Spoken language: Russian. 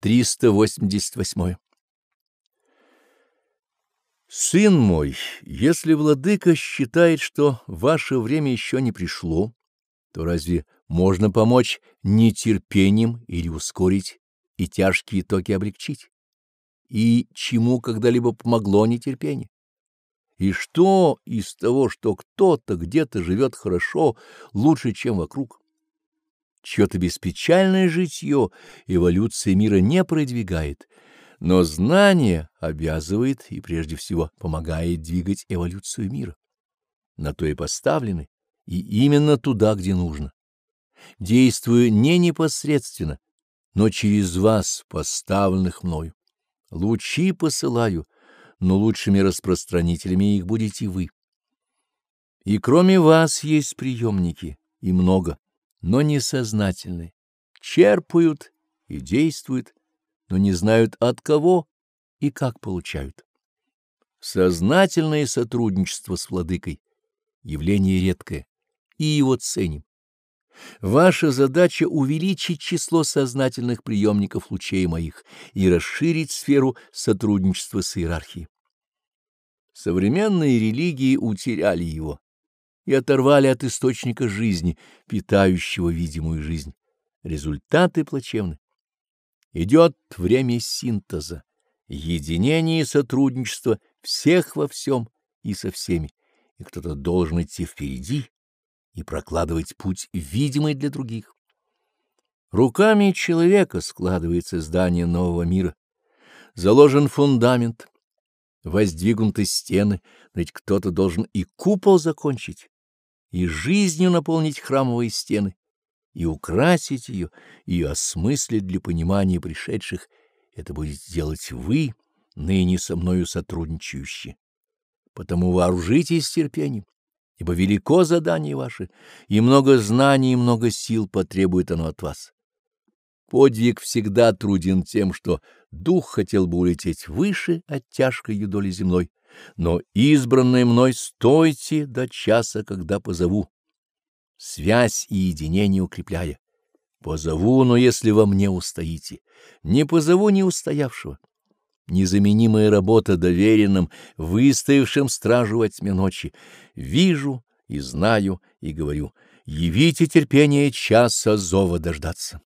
388. Сын мой, если владыка считает, что ваше время еще не пришло, то разве можно помочь нетерпением или ускорить и тяжкие токи облегчить? И чему когда-либо помогло нетерпение? И что из того, что кто-то где-то живет хорошо, лучше, чем вокруг? Чье-то беспечальное житье эволюция мира не продвигает, но знание обязывает и прежде всего помогает двигать эволюцию мира. На то и поставлены, и именно туда, где нужно. Действую не непосредственно, но через вас, поставленных мною. Лучи посылаю, но лучшими распространителями их будете вы. И кроме вас есть приемники, и много но несознательны, черпают и действуют, но не знают от кого и как получают. Сознательное сотрудничество с владыкой — явление редкое, и его ценим. Ваша задача — увеличить число сознательных приемников лучей моих и расширить сферу сотрудничества с иерархией. Современные религии утеряли его и оторвали от источника жизни, питающего видимую жизнь. Результаты плачевны. Идет время синтеза, единения и сотрудничества всех во всем и со всеми, и кто-то должен идти впереди и прокладывать путь, видимый для других. Руками человека складывается здание нового мира. Заложен фундамент, воздвигнуты стены, ведь кто-то должен и купол закончить и жизнью наполнить храмовые стены, и украсить ее, и осмыслить для понимания пришедших, это будете делать вы, ныне со мною сотрудничающие. Потому вооружитесь терпением, ибо велико задание ваше, и много знаний и много сил потребует оно от вас. Подвиг всегда труден тем, что дух хотел бы улететь выше от тяжкой юдоли земной, но избранные мной стойте до часа, когда позову, связь и единение укрепляя. Позову, но если во мне устоите, не позову не устоявшего. Незаменимая работа доверенным, выстоявшим стражу во тьме ночи. Вижу и знаю и говорю, явите терпение часа зова дождаться.